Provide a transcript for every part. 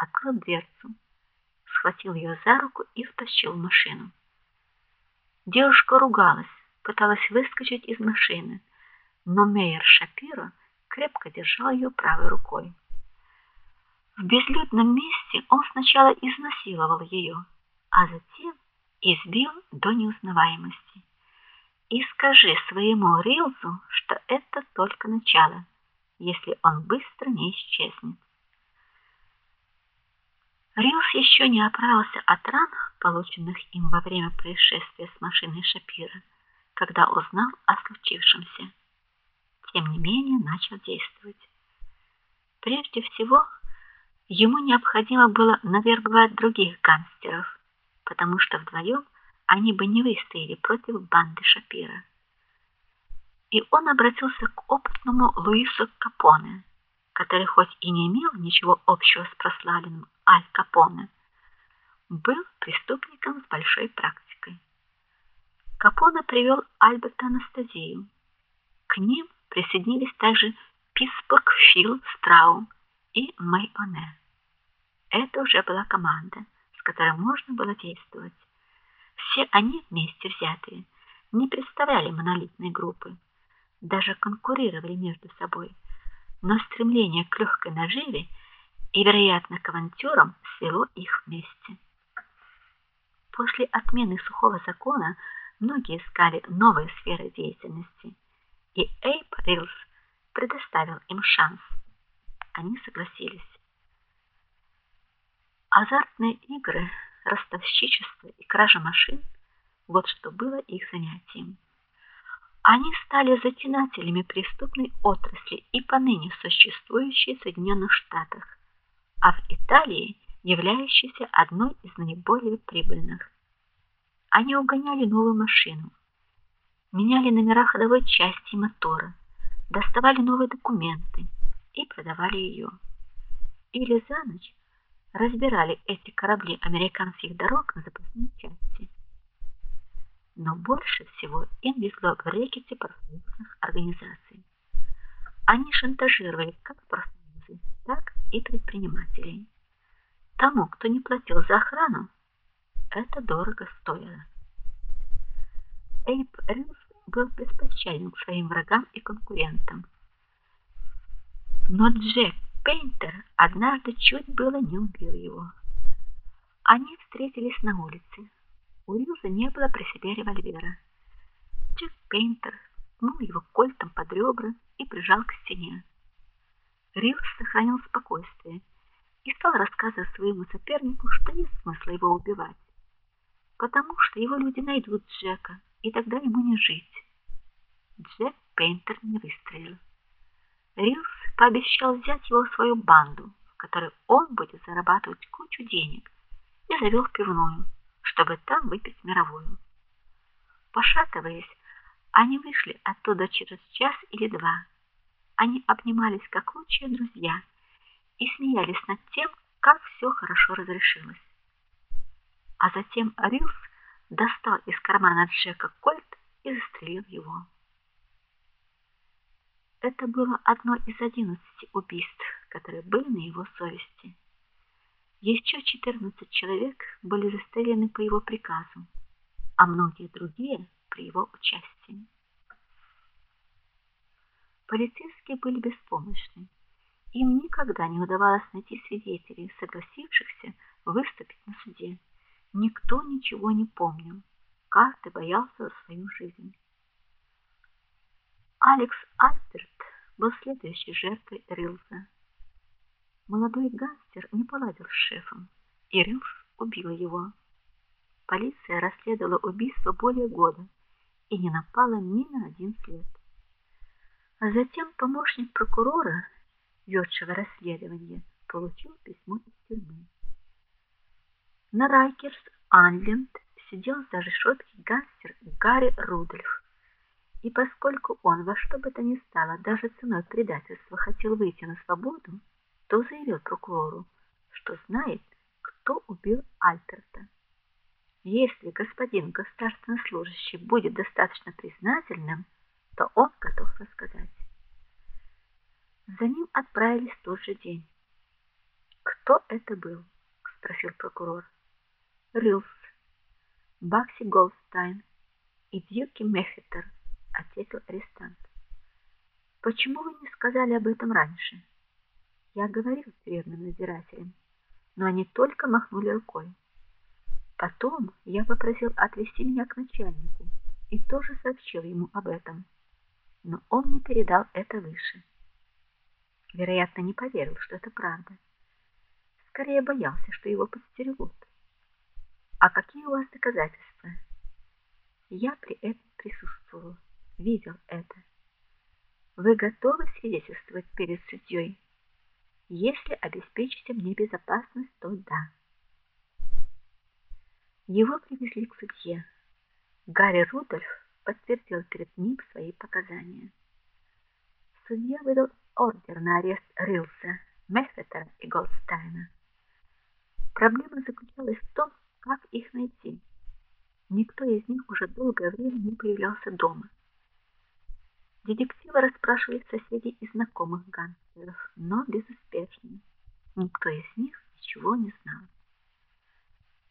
открыл дверцу, схватил ее за руку и втащил в машину. Девушка ругалась, пыталась выскочить из машины, но Мейер Шапиро крепко держал ее правой рукой. В безлюдном месте он сначала изнасиловал ее, а затем избил до неузнаваемости. И скажи своему Рилзу, что это только начало, если он быстро не исчезнет. Рилс еще не оправился от ран, полученных им во время происшествия с машиной Шапира, когда узнал о случившемся. Тем не менее, начал действовать. Прежде всего, ему необходимо было навербовать других гангстеров, потому что вдвоем они бы не выстояли против банды Шапира. И он обратился к опытному Луису Капоне, который хоть и не имел ничего общего с прославленным Аль Капоне, был преступником с большой практикой. Капоне привел Альберта Анастазию. К ним присоединились также Питтсбург Фил Страум и Майоне. Это уже была команда, с которой можно было действовать. Все они вместе взятые не представляли монолитной группы, даже конкурировали между собой, но стремление к легкой наживе и, вероятно, к авантюрам свело их вместе. После отмены сухого закона многие искали новые сферы деятельности, и Эйп Рилс предоставил им шанс. Они согласились. Азартные игры, ростовщичество и кража машин вот что было их занятием. Они стали затенателями преступной отрасли и поныне существующей в Соединенных Штатах, а в Италии являющейся одной из наиболее прибыльных. Они угоняли новую машину, меняли номера ходовой части мотора, доставали новые документы и продавали ее. Или за ночь разбирали эти корабли американских дорог на запасные части. Но больше всего им везло в рэкете профсоюзных организаций. Они шантажировали как профсоюзы, так и предпринимателей. Тому, кто не платил за охрану, это дорого стоило. Эйп Рилс был беспощаден к своим врагам и конкурентам. Но Джек Пейнтер однажды чуть было не убил его. Они встретились на улице. У Рилза не было при себе револьвера. Джек Пейнтер ткнул его кольтом под ребра и прижал к стене. Рилз сохранил спокойствие и стал рассказывать своему сопернику, что нет смысла его убивать, потому что его люди найдут Джека, и тогда ему не жить. Джек Пейнтер не выстрелил. Рилс пообещал взять его в свою банду, в которой он будет зарабатывать кучу денег, и завел пивную, чтобы там выпить мировую. Пошатываясь, они вышли оттуда через час или два. Они обнимались как лучшие друзья и смеялись над тем, как все хорошо разрешилось. А затем Рилс достал из кармана Джека кольт и застрелил его. Это было одно из одиннадцати убийств, которые были на его совести. Еще 14 человек были застрелены по его приказу, а многие другие при его участии. Полицейские были беспомощны. Им никогда не удавалось найти свидетелей, согласившихся выступить на суде. Никто ничего не помнил. Каждый боялся за свою жизнь. Алекс Альберт был следующей жертвой Рилза. Молодой гангстер не поладил с шефом, и Рилз убил его. Полиция расследовала убийство более года и не напала ни на один след. А затем помощник прокурора, ведшего расследование, получил письмо из тюрьмы. На Райкерс-Анленд сидел за решеткой гангстер Гарри Рудольф. И поскольку он во что бы то ни стало, даже ценой предательства хотел выйти на свободу, то заявил прокурору, что знает, кто убил Альберта. Если господин государственный служащий будет достаточно признательным, то он готов рассказать. За ним отправились в тот же день. Кто это был? спросил прокурор. Рилс, Багси Голдстайн и Дьюки Меффитер, ответил арестант. Почему вы не сказали об этом раньше? Я говорил с тюремным надзирателем, но они только махнули рукой. Потом я попросил отвезти меня к начальнику и тоже сообщил ему об этом. Но он мне передал это выше. Вероятно, не поверил, что это правда. Скорее боялся, что его подстерегут. А какие у вас доказательства? Я при этом присутствовал, видел это. Вы готовы свидетельствовать перед судьей? Если обеспечите мне безопасность, то да. Его привезли к судье. Гарри Рудольф подтвердил перед ним свои показания. Судья выдал ордер на арест Рилса, Меффетера и Голдстайна. Проблема заключалась в том, как их найти. Никто из них уже долгое время не появлялся дома. Детективы расспрашивали соседей и знакомых гангстеров, но безуспешно. Никто из них ничего не знал.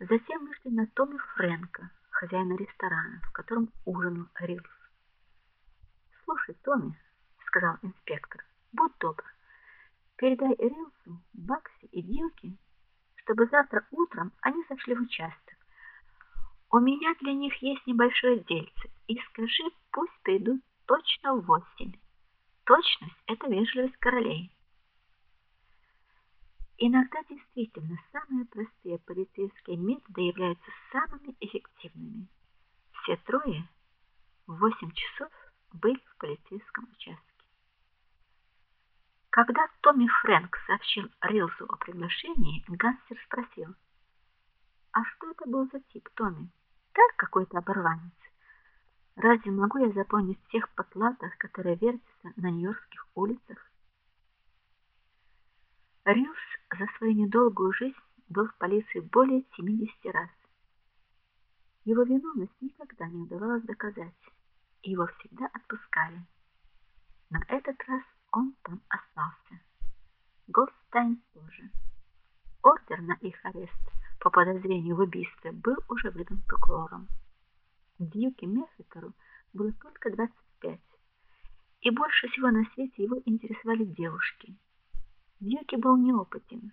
Затем вышли на Томми Фрэнка, хозяина ресторана, в котором ужинал Рилс. "Слушай, Томми", сказал инспектор. "Будь добр, передай Рилсу, Бакси и Дилки, чтобы завтра утром они зашли в участок. У меня для них есть небольшое дельце, и скажи, пусть придут точно в восемь. Точность это вежливость королей". Иногда действительно самые простые полицейские методы являются самыми эффективными. Все трое в 8 часов были в полицейском участке. Когда Томми Фрэнк сообщил Рилсу о приглашении, гангстер спросил: "А что это был за тип, Томми? Так какой-то оборванец? Разве могу я запомнить всех потлатых, которые вертятся на нью-йоркских улицах?" Рилс за свою недолгую жизнь был в полиции более 70 раз. Его виновность никогда не удавалось доказать, и его всегда отпускали. На этот раз он там остался. Голдстайн тоже. Ордер на их арест по подозрению в убийстве был уже выдан прокурором. Дьюки Меффитеру было только 25, и больше всего на свете его интересовали девушки. Дьюки был неопытен,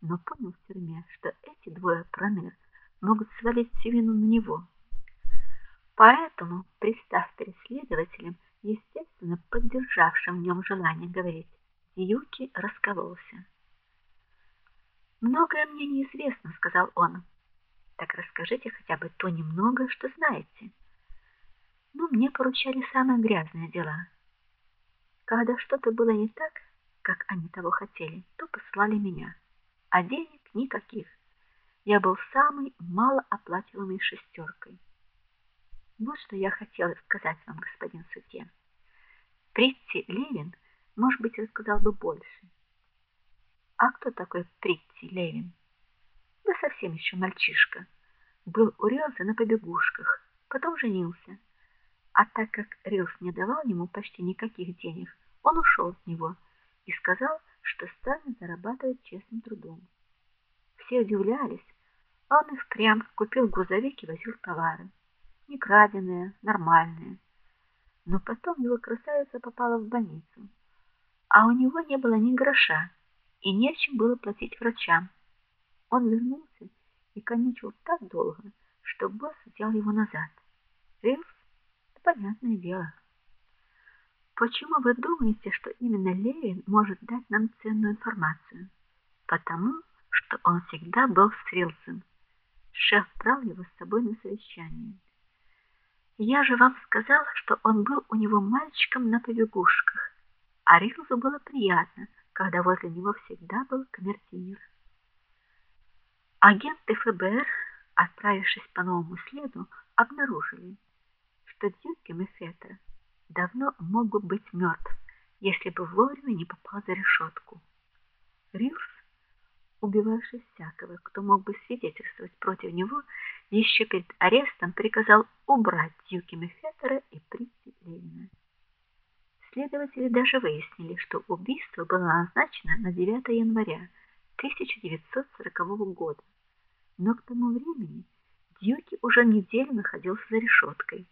но понял в тюрьме, что эти двое проныр могут свалить всю вину на него. Поэтому, представ перед следователем, естественно, поддержавшим в нем желание говорить, Дьюки раскололся. Многое мне неизвестно, сказал он. Так расскажите хотя бы то немного, что знаете. Ну, мне поручали самые грязные дела. Когда что-то было не так, как они того хотели, то послали меня. А денег никаких. Я был самой малооплачиваемой шестеркой. Вот что я хотела сказать вам, господин судья. Притти Левин, может быть, рассказал бы больше. А кто такой Притти Левин? Да совсем еще мальчишка. Был у Рилса на побегушках, потом женился. А так как Рилс не давал ему почти никаких денег, он ушел от него и сказал, что станет зарабатывать честным трудом. Все удивлялись, а он и впрямь купил грузовик и возил товары. Не краденые, нормальные. Но потом его красавица попала в больницу, а у него не было ни гроша и нечем было платить врачам. Он вернулся и конючил так долго, что босс взял его назад. Рилс, понятное дело. Почему вы думаете, что именно Левин может дать нам ценную информацию? Потому, что он всегда был с Рилсом. Шеф брал его с собой на совещание. Я же вам сказал, что он был у него мальчиком на побегушках, а Рилсу было приятно, когда возле него всегда был камердинер. Агенты ФБР, отправившись по новому следу, обнаружили, что Дьюки Мефета давно мог бы быть мертв, если бы вовремя не попал за решетку. Рилс, убивавший всякого, кто мог бы свидетельствовать против него, еще перед арестом приказал убрать Дьюки Мефетера и Притти Левина. Следователи даже выяснили, что убийство было назначено на 9 января, 1940 года. Но к тому времени Дьюти уже неделю находился за решеткой.